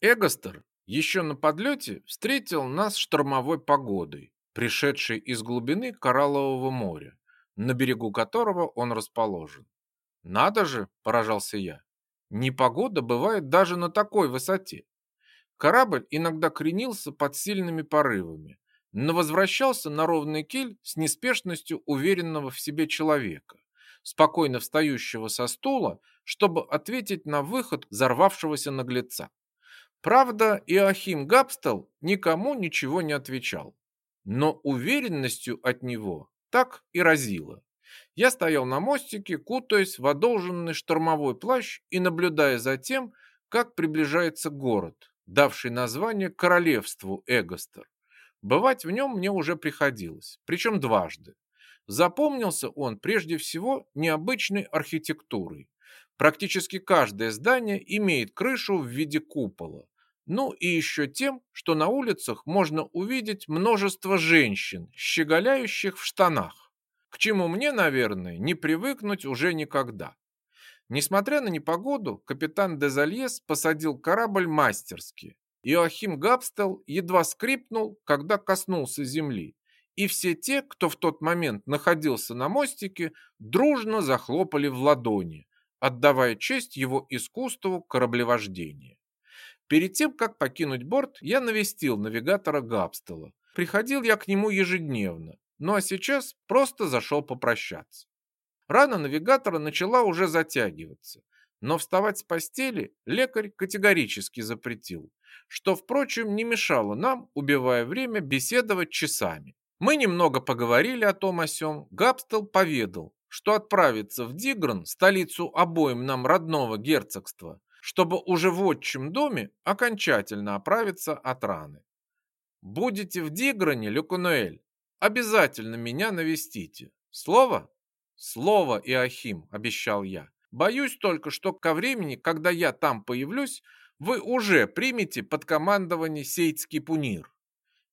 Эгостер еще на подлете встретил нас штормовой погодой, пришедшей из глубины Кораллового моря, на берегу которого он расположен. «Надо же!» – поражался я. «Непогода бывает даже на такой высоте. Корабль иногда кренился под сильными порывами, но возвращался на ровный киль с неспешностью уверенного в себе человека, спокойно встающего со стула, чтобы ответить на выход взорвавшегося наглеца. Правда, Иоахим Габстел никому ничего не отвечал, но уверенностью от него так и разило. Я стоял на мостике, кутаясь в одолженный штормовой плащ и наблюдая за тем, как приближается город, давший название королевству Эгостер. Бывать в нем мне уже приходилось, причем дважды. Запомнился он прежде всего необычной архитектурой. Практически каждое здание имеет крышу в виде купола. Ну и еще тем, что на улицах можно увидеть множество женщин, щеголяющих в штанах. К чему мне, наверное, не привыкнуть уже никогда. Несмотря на непогоду, капитан Дезальес посадил корабль мастерски, Иоахим Габстел едва скрипнул, когда коснулся земли, и все те, кто в тот момент находился на мостике, дружно захлопали в ладони, отдавая честь его искусству кораблевождения. Перед тем, как покинуть борт, я навестил навигатора Габстела. Приходил я к нему ежедневно, ну а сейчас просто зашел попрощаться. Рана навигатора начала уже затягиваться, но вставать с постели лекарь категорически запретил что, впрочем, не мешало нам, убивая время, беседовать часами. Мы немного поговорили о том о сём. Габстел поведал, что отправится в Дигран, столицу обоим нам родного герцогства, чтобы уже в отчим доме окончательно оправиться от раны. Будете в Дигране, Люкунуэль, обязательно меня навестите. Слово? Слово, Иохим, обещал я. Боюсь только, что ко времени, когда я там появлюсь, вы уже примете под командование Сейтский Пунир.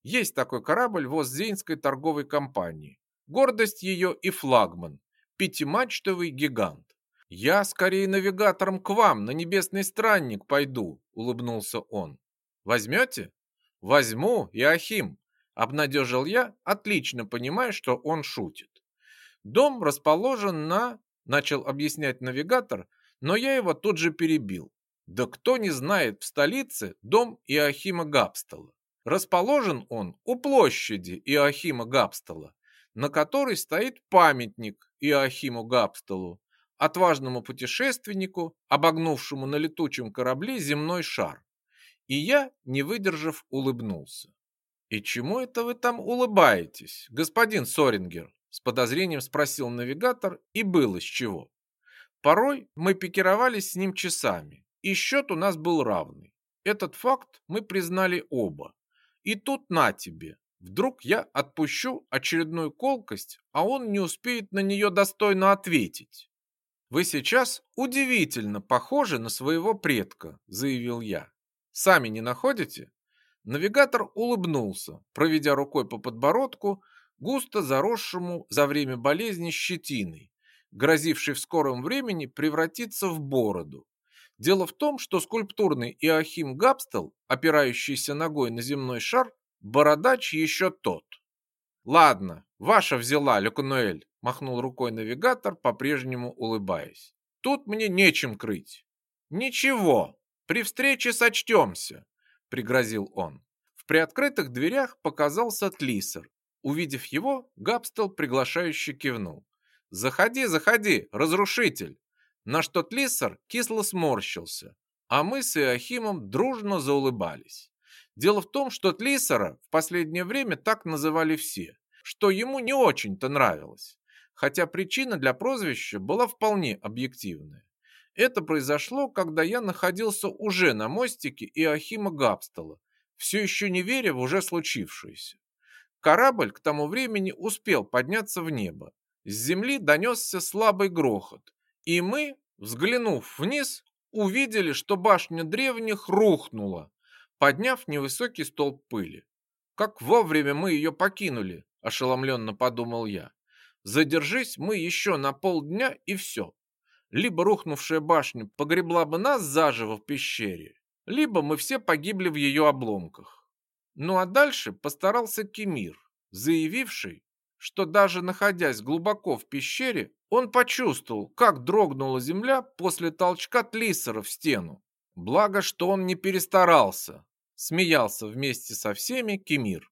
Есть такой корабль Воздзейнской торговой компании. Гордость ее и флагман. Пятимачтовый гигант. Я скорее навигатором к вам на небесный странник пойду, улыбнулся он. Возьмете? Возьму, Иохим, обнадежил я, отлично понимая, что он шутит. Дом расположен на... Начал объяснять навигатор, но я его тут же перебил. Да кто не знает в столице дом Иохима Габстала? Расположен он у площади Иохима Габстала, на которой стоит памятник Иохиму Габсталу, отважному путешественнику, обогнувшему на летучем корабле земной шар. И я, не выдержав, улыбнулся. «И чему это вы там улыбаетесь, господин Сорингер?» С подозрением спросил навигатор, и было с чего. Порой мы пикировались с ним часами, и счет у нас был равный. Этот факт мы признали оба. И тут на тебе. Вдруг я отпущу очередную колкость, а он не успеет на нее достойно ответить. «Вы сейчас удивительно похожи на своего предка», – заявил я. «Сами не находите?» Навигатор улыбнулся, проведя рукой по подбородку, густо заросшему за время болезни щетиной, грозившей в скором времени превратиться в бороду. Дело в том, что скульптурный Иоахим Габстел, опирающийся ногой на земной шар, бородач еще тот. «Ладно, ваша взяла, Лекунуэль», – махнул рукой навигатор, по-прежнему улыбаясь. «Тут мне нечем крыть». «Ничего, при встрече сочтемся», – пригрозил он. В приоткрытых дверях показался Тлисер. Увидев его, Габстел приглашающе кивнул. «Заходи, заходи, разрушитель!» на что Тлиссер кисло сморщился, а мы с Иохимом дружно заулыбались. Дело в том, что Тлиссера в последнее время так называли все, что ему не очень-то нравилось, хотя причина для прозвища была вполне объективная. Это произошло, когда я находился уже на мостике Иохима Габстала, все еще не веря в уже случившееся. Корабль к тому времени успел подняться в небо. С земли донесся слабый грохот, и мы, взглянув вниз, увидели, что башня древних рухнула, подняв невысокий столб пыли. Как вовремя мы ее покинули, ошеломленно подумал я. Задержись мы еще на полдня и все. Либо рухнувшая башня погребла бы нас заживо в пещере, либо мы все погибли в ее обломках. Ну а дальше постарался Кемир, заявивший, что даже находясь глубоко в пещере, он почувствовал, как дрогнула земля после толчка Тлиссера в стену. Благо, что он не перестарался, смеялся вместе со всеми Кемир.